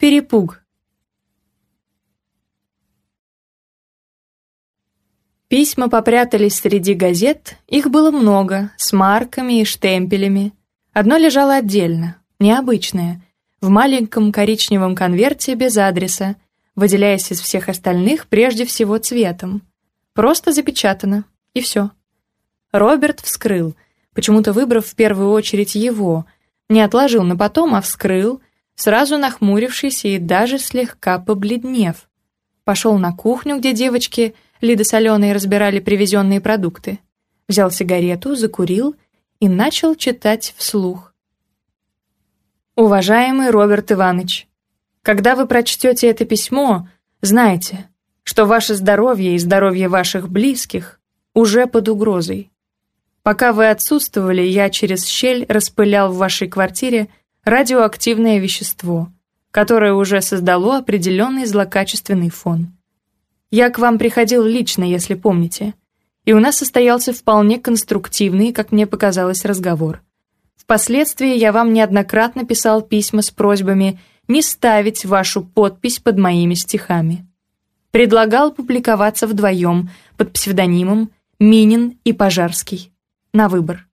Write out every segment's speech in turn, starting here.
Перепуг. Письма попрятались среди газет, их было много, с марками и штемпелями. Одно лежало отдельно, необычное, в маленьком коричневом конверте без адреса, выделяясь из всех остальных прежде всего цветом. Просто запечатано, и все. Роберт вскрыл, почему-то выбрав в первую очередь его, не отложил на потом, а вскрыл — сразу нахмурившись и даже слегка побледнев. Пошел на кухню, где девочки, Лида с Аленой, разбирали привезенные продукты. Взял сигарету, закурил и начал читать вслух. «Уважаемый Роберт Иванович, когда вы прочтете это письмо, знайте, что ваше здоровье и здоровье ваших близких уже под угрозой. Пока вы отсутствовали, я через щель распылял в вашей квартире радиоактивное вещество, которое уже создало определенный злокачественный фон. Я к вам приходил лично, если помните, и у нас состоялся вполне конструктивный, как мне показалось, разговор. Впоследствии я вам неоднократно писал письма с просьбами не ставить вашу подпись под моими стихами. Предлагал публиковаться вдвоем под псевдонимом Минин и Пожарский. На выбор.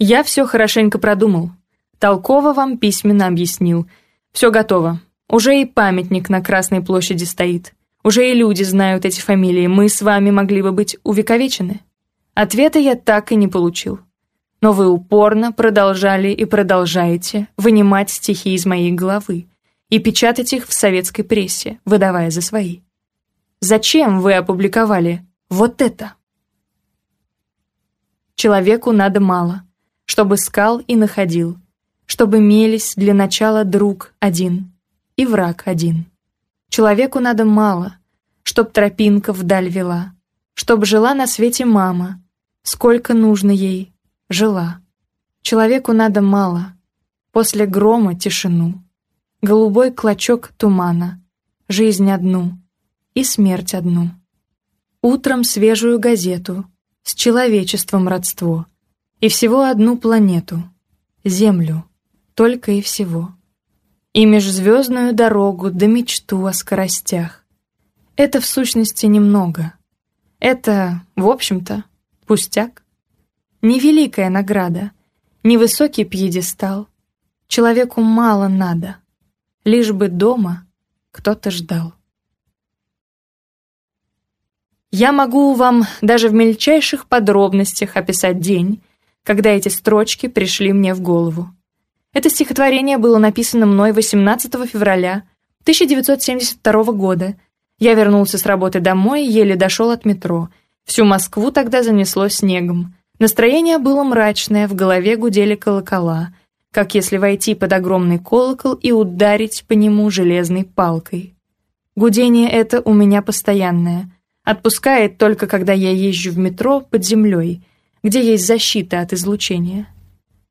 Я все хорошенько продумал, Толково вам письменно объяснил. Все готово. Уже и памятник на Красной площади стоит. Уже и люди знают эти фамилии. Мы с вами могли бы быть увековечены. Ответа я так и не получил. Но вы упорно продолжали и продолжаете вынимать стихи из моей головы и печатать их в советской прессе, выдавая за свои. Зачем вы опубликовали вот это? Человеку надо мало, чтобы искал и находил чтобы мелись для начала друг один и враг один. Человеку надо мало, чтоб тропинка вдаль вела, чтоб жила на свете мама, сколько нужно ей, жила. Человеку надо мало, после грома тишину, голубой клочок тумана, жизнь одну и смерть одну. Утром свежую газету, с человечеством родство, и всего одну планету — Землю только и всего. И межзвездную дорогу до да мечту о скоростях. Это в сущности немного. Это, в общем-то, пустяк. Невеликая награда, невысокий пьедестал. Человеку мало надо, лишь бы дома кто-то ждал. Я могу вам даже в мельчайших подробностях описать день, когда эти строчки пришли мне в голову. Это стихотворение было написано мной 18 февраля 1972 года. Я вернулся с работы домой еле дошел от метро. Всю Москву тогда занесло снегом. Настроение было мрачное, в голове гудели колокола, как если войти под огромный колокол и ударить по нему железной палкой. Гудение это у меня постоянное. Отпускает только, когда я езжу в метро под землей, где есть защита от излучения.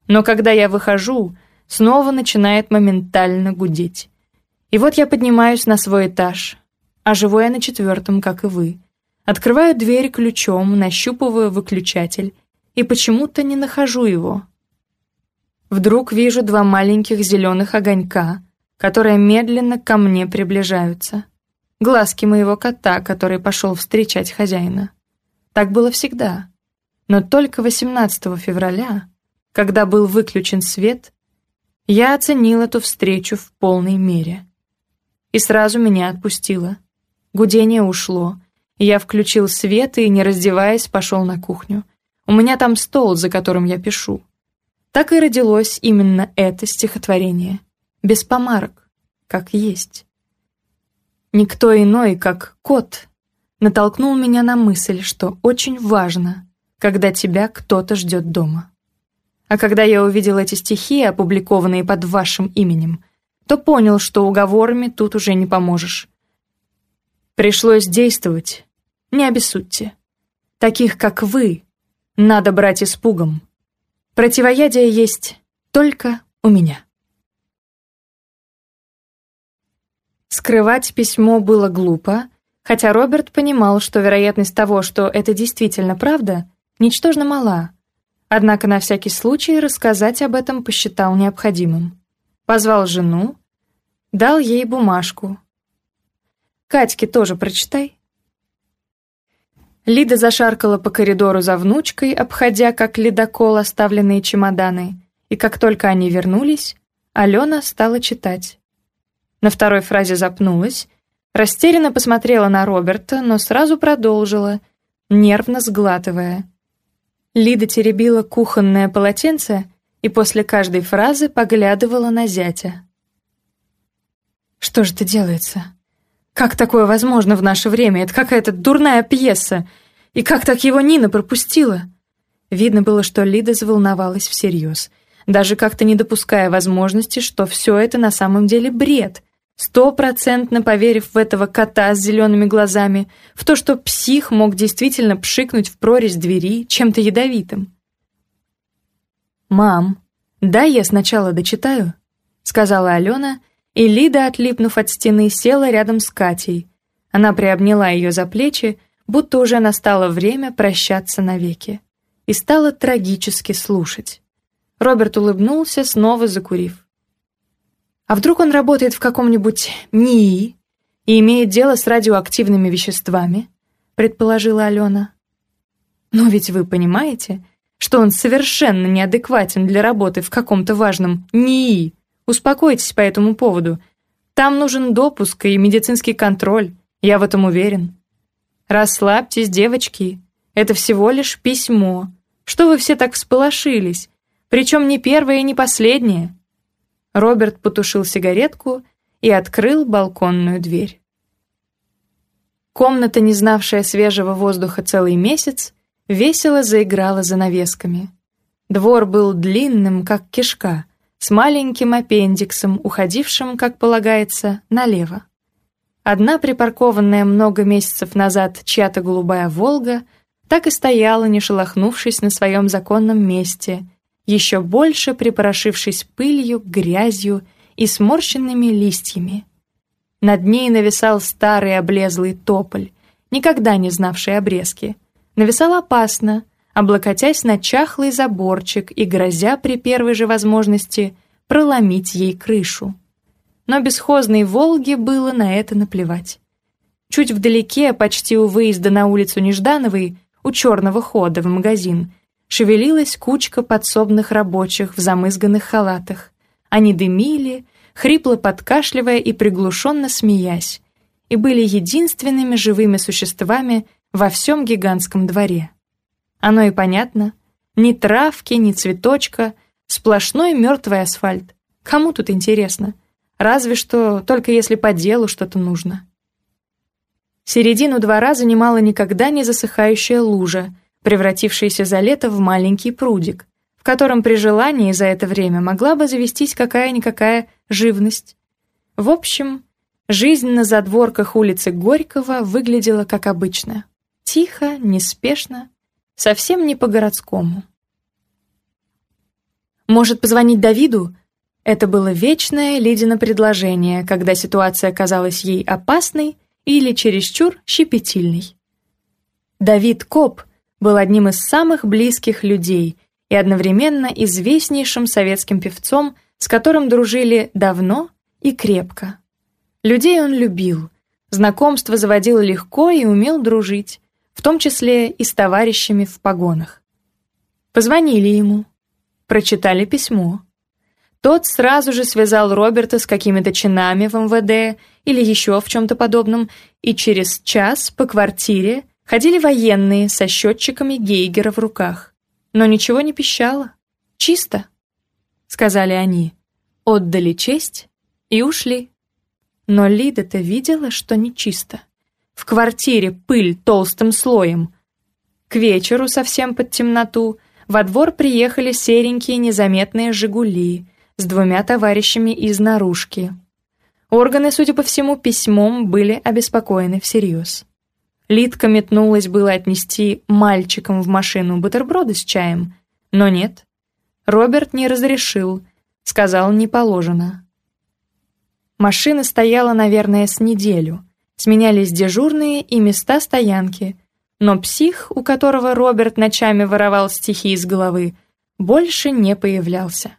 Но когда я выхожу, снова начинает моментально гудеть. И вот я поднимаюсь на свой этаж, а живу я на четвертом, как и вы. Открываю дверь ключом, нащупываю выключатель и почему-то не нахожу его. Вдруг вижу два маленьких зеленых огонька, которые медленно ко мне приближаются. Глазки моего кота, который пошел встречать хозяина. Так было всегда. Но только 18 февраля, когда был выключен свет, я оценила эту встречу в полной мере. И сразу меня отпустило. Гудение ушло. Я включил свет и, не раздеваясь, пошел на кухню. У меня там стол, за которым я пишу. Так и родилось именно это стихотворение. Без помарок, как есть. Никто иной, как кот, натолкнул меня на мысль, что очень важно, когда тебя кто-то ждет дома. А когда я увидел эти стихи, опубликованные под вашим именем, то понял, что уговорами тут уже не поможешь. Пришлось действовать. Не обессудьте. Таких, как вы, надо брать испугом. Противоядие есть только у меня. Скрывать письмо было глупо, хотя Роберт понимал, что вероятность того, что это действительно правда, ничтожно мала, Однако на всякий случай рассказать об этом посчитал необходимым. Позвал жену, дал ей бумажку. «Катьке тоже прочитай». Лида зашаркала по коридору за внучкой, обходя как ледокол оставленные чемоданы, и как только они вернулись, Алена стала читать. На второй фразе запнулась, растерянно посмотрела на Роберта, но сразу продолжила, нервно сглатывая. Лида теребила кухонное полотенце и после каждой фразы поглядывала на зятя. «Что же это делается? Как такое возможно в наше время? Это какая-то дурная пьеса. И как так его Нина пропустила?» Видно было, что Лида заволновалась всерьез, даже как-то не допуская возможности, что все это на самом деле бред, Стопроцентно поверив в этого кота с зелеными глазами, в то, что псих мог действительно пшикнуть в прорезь двери чем-то ядовитым. «Мам, дай я сначала дочитаю», — сказала Алена, и Лида, отлипнув от стены, села рядом с Катей. Она приобняла ее за плечи, будто уже настало время прощаться навеки, и стала трагически слушать. Роберт улыбнулся, снова закурив. «А вдруг он работает в каком-нибудь НИИ и имеет дело с радиоактивными веществами?» предположила Алена. «Но ведь вы понимаете, что он совершенно неадекватен для работы в каком-то важном НИИ, Успокойтесь по этому поводу. Там нужен допуск и медицинский контроль, я в этом уверен. Расслабьтесь, девочки. Это всего лишь письмо. Что вы все так всполошились? Причем не первое и не последнее. Роберт потушил сигаретку и открыл балконную дверь. Комната, не знавшая свежего воздуха целый месяц, весело заиграла занавесками. Двор был длинным, как кишка, с маленьким аппендиксом, уходившим, как полагается, налево. Одна припаркованная много месяцев назад чья-то голубая «Волга» так и стояла, не шелохнувшись на своем законном месте, еще больше припорошившись пылью, грязью и сморщенными листьями. Над ней нависал старый облезлый тополь, никогда не знавший обрезки. Нависал опасно, облокотясь на чахлый заборчик и грозя при первой же возможности проломить ей крышу. Но бесхозной «Волге» было на это наплевать. Чуть вдалеке, почти у выезда на улицу Неждановой, у черного хода в магазин — шевелилась кучка подсобных рабочих в замызганных халатах. Они дымили, хрипло подкашливая и приглушенно смеясь, и были единственными живыми существами во всем гигантском дворе. Оно и понятно. Ни травки, ни цветочка, сплошной мертвый асфальт. Кому тут интересно? Разве что только если по делу что-то нужно. Середину двора занимала никогда не засыхающая лужа, превратившийся за лето в маленький прудик, в котором при желании за это время могла бы завестись какая-никакая живность. В общем, жизнь на задворках улицы Горького выглядела как обычно. Тихо, неспешно, совсем не по-городскому. «Может, позвонить Давиду?» Это было вечное Лидино предложение, когда ситуация казалась ей опасной или чересчур щепетильной. «Давид — коп», был одним из самых близких людей и одновременно известнейшим советским певцом, с которым дружили давно и крепко. Людей он любил, знакомство заводил легко и умел дружить, в том числе и с товарищами в погонах. Позвонили ему, прочитали письмо. Тот сразу же связал Роберта с какими-то чинами в МВД или еще в чем-то подобном, и через час по квартире – Ходили военные со счетчиками Гейгера в руках. Но ничего не пищало. Чисто, сказали они. Отдали честь и ушли. Но Лида-то видела, что нечисто. В квартире пыль толстым слоем. К вечеру совсем под темноту во двор приехали серенькие незаметные «Жигули» с двумя товарищами из наружки. Органы, судя по всему, письмом были обеспокоены всерьез. Лидка метнулась было отнести мальчикам в машину бутерброды с чаем, но нет. Роберт не разрешил, сказал не положено. Машина стояла, наверное, с неделю. Сменялись дежурные и места стоянки. Но псих, у которого Роберт ночами воровал стихи из головы, больше не появлялся.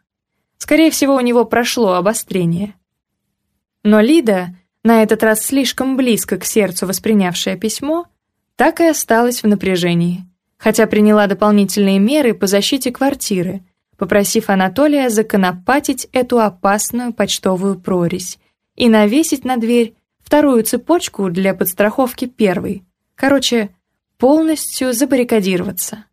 Скорее всего, у него прошло обострение. Но Лида на этот раз слишком близко к сердцу воспринявшее письмо, так и осталась в напряжении, хотя приняла дополнительные меры по защите квартиры, попросив Анатолия законопатить эту опасную почтовую прорезь и навесить на дверь вторую цепочку для подстраховки первой. Короче, полностью забаррикадироваться.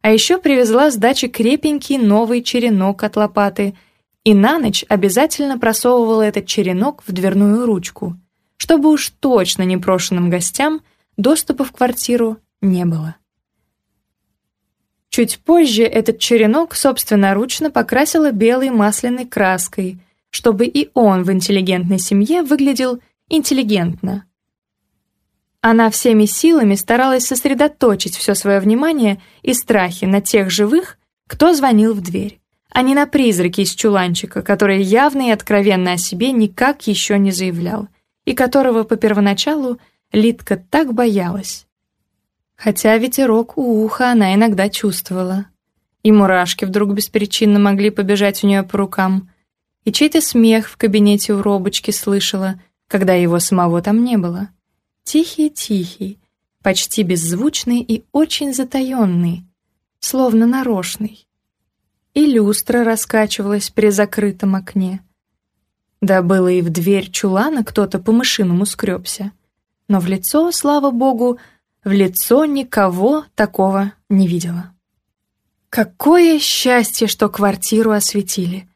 А еще привезла с дачи крепенький новый черенок от лопаты — и на ночь обязательно просовывала этот черенок в дверную ручку, чтобы уж точно непрошенным гостям доступа в квартиру не было. Чуть позже этот черенок собственноручно покрасила белой масляной краской, чтобы и он в интеллигентной семье выглядел интеллигентно. Она всеми силами старалась сосредоточить все свое внимание и страхи на тех живых, кто звонил в дверь. а не на призраке из чуланчика, который явно и откровенно о себе никак еще не заявлял, и которого по первоначалу Литка так боялась. Хотя ветерок у уха она иногда чувствовала. И мурашки вдруг беспричинно могли побежать у нее по рукам, и чей-то смех в кабинете у робочки слышала, когда его самого там не было. Тихий-тихий, почти беззвучный и очень затаенный, словно нарочный. и люстра раскачивалась при закрытом окне. Да было и в дверь чулана кто-то по-мышиному скребся. Но в лицо, слава богу, в лицо никого такого не видела. Какое счастье, что квартиру осветили!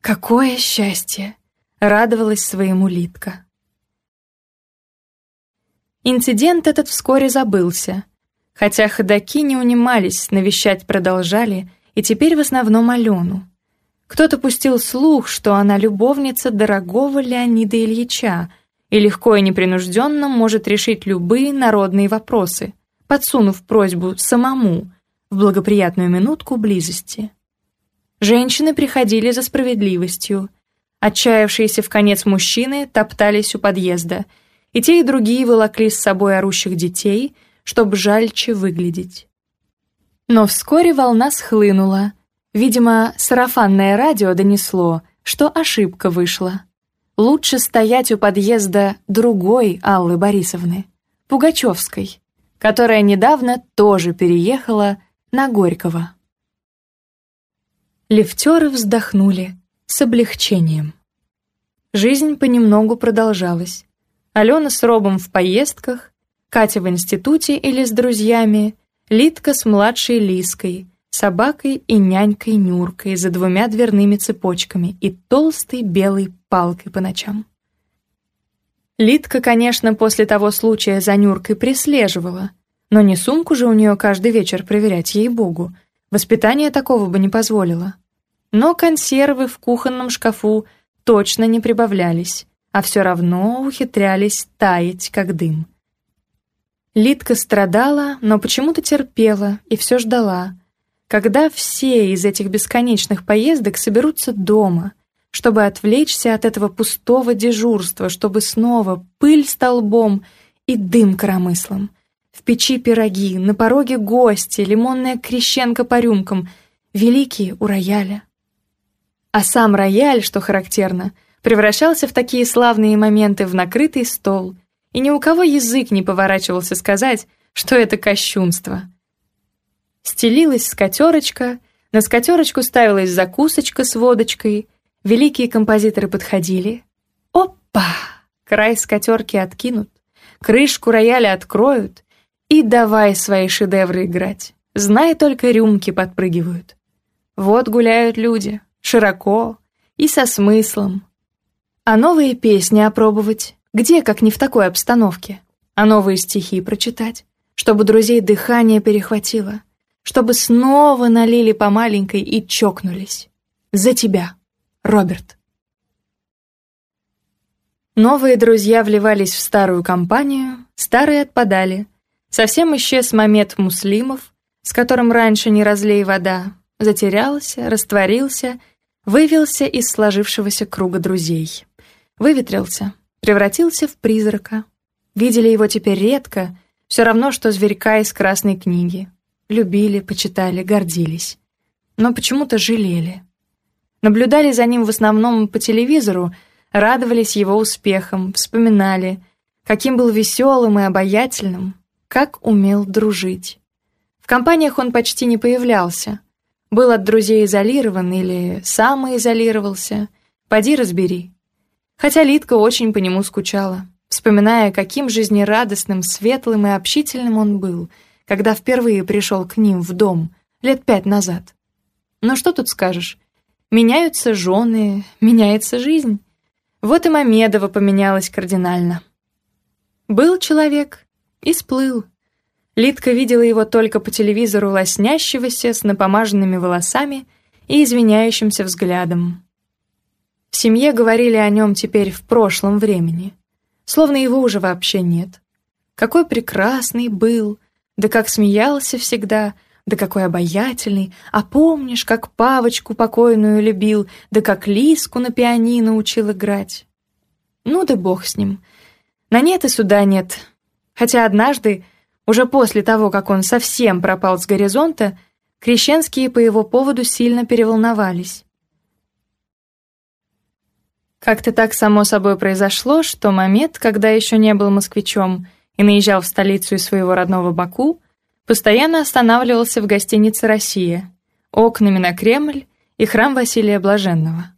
Какое счастье! Радовалась своему Литка. Инцидент этот вскоре забылся. Хотя ходаки не унимались, навещать продолжали — и теперь в основном Алену. Кто-то пустил слух, что она любовница дорогого Леонида Ильича и легко и непринужденно может решить любые народные вопросы, подсунув просьбу самому в благоприятную минутку близости. Женщины приходили за справедливостью. Отчаявшиеся в конец мужчины топтались у подъезда, и те и другие волокли с собой орущих детей, чтобы жальче выглядеть. Но вскоре волна схлынула. Видимо, сарафанное радио донесло, что ошибка вышла. Лучше стоять у подъезда другой Аллы Борисовны, Пугачевской, которая недавно тоже переехала на Горького. Лифтеры вздохнули с облегчением. Жизнь понемногу продолжалась. Алена с Робом в поездках, Катя в институте или с друзьями — Литка с младшей Лиской, собакой и нянькой Нюркой за двумя дверными цепочками и толстой белой палкой по ночам. Литка, конечно, после того случая за Нюркой прислеживала, но не сумку же у нее каждый вечер проверять, ей-богу. Воспитание такого бы не позволило. Но консервы в кухонном шкафу точно не прибавлялись, а все равно ухитрялись таять, как дым. Литка страдала, но почему-то терпела и все ждала. Когда все из этих бесконечных поездок соберутся дома, чтобы отвлечься от этого пустого дежурства, чтобы снова пыль столбом и дым коромыслом. В печи пироги, на пороге гости, лимонная крещенка по рюмкам, великие у рояля. А сам рояль, что характерно, превращался в такие славные моменты в накрытый стол — и ни у кого язык не поворачивался сказать, что это кощунство. Стелилась скатерочка, на скатерочку ставилась закусочка с водочкой, великие композиторы подходили. Опа! Край скатерки откинут, крышку рояля откроют, и давай свои шедевры играть. Знай, только рюмки подпрыгивают. Вот гуляют люди, широко и со смыслом. А новые песни опробовать, где, как не в такой обстановке? А новые стихи прочитать? Чтобы друзей дыхание перехватило? Чтобы снова налили по маленькой и чокнулись? За тебя, Роберт. Новые друзья вливались в старую компанию, старые отпадали. Совсем исчез момент муслимов, с которым раньше не разлей вода, затерялся, растворился, вывелся из сложившегося круга друзей. Выветрился, превратился в призрака. Видели его теперь редко, все равно, что зверька из красной книги. Любили, почитали, гордились. Но почему-то жалели. Наблюдали за ним в основном по телевизору, радовались его успехам, вспоминали, каким был веселым и обаятельным, как умел дружить. В компаниях он почти не появлялся. Был от друзей изолирован или самоизолировался. Поди разбери. Хотя Литка очень по нему скучала, вспоминая, каким жизнерадостным, светлым и общительным он был, когда впервые пришел к ним в дом лет пять назад. Но что тут скажешь? Меняются жены, меняется жизнь. Вот и Мамедова поменялась кардинально. Был человек и сплыл. Литка видела его только по телевизору лоснящегося с напомаженными волосами и извиняющимся взглядом. В семье говорили о нем теперь в прошлом времени, словно его уже вообще нет. Какой прекрасный был, да как смеялся всегда, да какой обаятельный, а помнишь, как Павочку покойную любил, да как Лиску на пианино учил играть. Ну да бог с ним. На нет и суда нет. Хотя однажды уже после того, как он совсем пропал с горизонта, крещенские по его поводу сильно переволновались. Как-то так само собой произошло, что момент, когда еще не был москвичом и наезжал в столицу из своего родного Баку, постоянно останавливался в гостинице «Россия», окнами на Кремль и храм Василия Блаженного.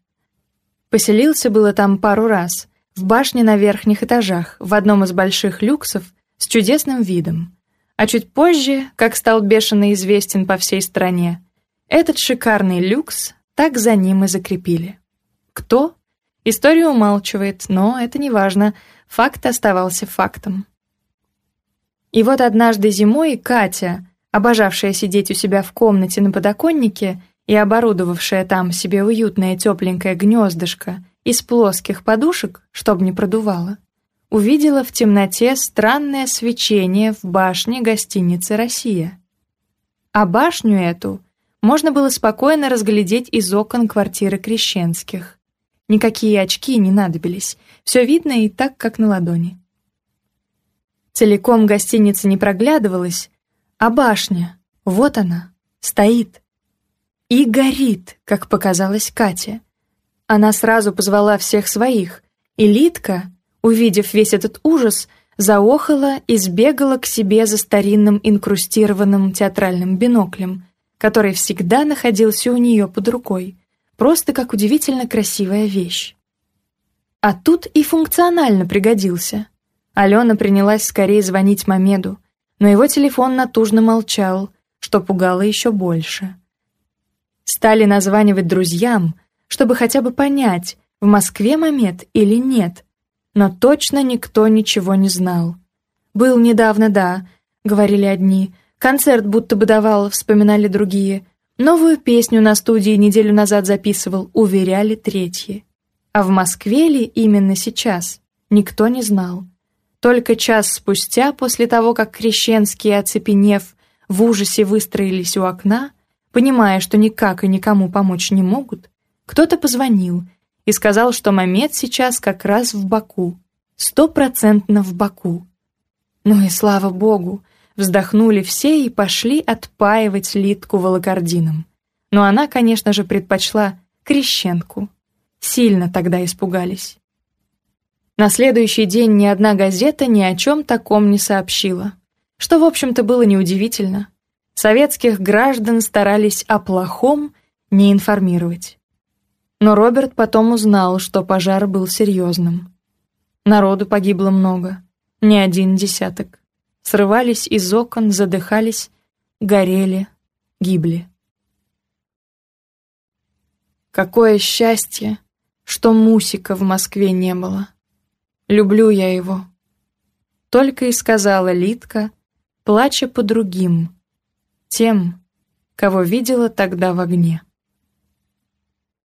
Поселился было там пару раз, в башне на верхних этажах, в одном из больших люксов с чудесным видом. А чуть позже, как стал бешено известен по всей стране, этот шикарный люкс так за ним и закрепили. Кто История умалчивает, но это не важно. Факт оставался фактом. И вот однажды зимой Катя, обожавшая сидеть у себя в комнате на подоконнике и оборудовавшая там себе уютное тепленькое гнездышко из плоских подушек, чтобы не продувало, увидела в темноте странное свечение в башне гостиницы «Россия». А башню эту можно было спокойно разглядеть из окон квартиры Крещенских. Никакие очки не надобились. Все видно и так, как на ладони. Целиком гостиница не проглядывалась, а башня, вот она, стоит. И горит, как показалось Кате. Она сразу позвала всех своих, и Литка, увидев весь этот ужас, заохала и сбегала к себе за старинным инкрустированным театральным биноклем, который всегда находился у нее под рукой просто как удивительно красивая вещь. А тут и функционально пригодился. Алена принялась скорее звонить Мамеду, но его телефон натужно молчал, что пугало еще больше. Стали названивать друзьям, чтобы хотя бы понять, в Москве Мамед или нет, но точно никто ничего не знал. «Был недавно, да», — говорили одни, — «концерт будто бы давал», — вспоминали другие, Новую песню на студии неделю назад записывал, уверяли третьи. А в Москве ли именно сейчас, никто не знал. Только час спустя, после того, как Крещенские, оцепенев, в ужасе выстроились у окна, понимая, что никак и никому помочь не могут, кто-то позвонил и сказал, что Мамед сейчас как раз в Баку, стопроцентно в Баку. Ну и слава богу, Вздохнули все и пошли отпаивать Литку волокордином. Но она, конечно же, предпочла крещенку. Сильно тогда испугались. На следующий день ни одна газета ни о чем таком не сообщила. Что, в общем-то, было неудивительно. Советских граждан старались о плохом не информировать. Но Роберт потом узнал, что пожар был серьезным. Народу погибло много, не один десяток срывались из окон, задыхались, горели, гибли. Какое счастье, что Мусика в Москве не было. Люблю я его. Только и сказала Литка, плача по другим, тем, кого видела тогда в огне.